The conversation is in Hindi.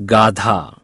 गाधा।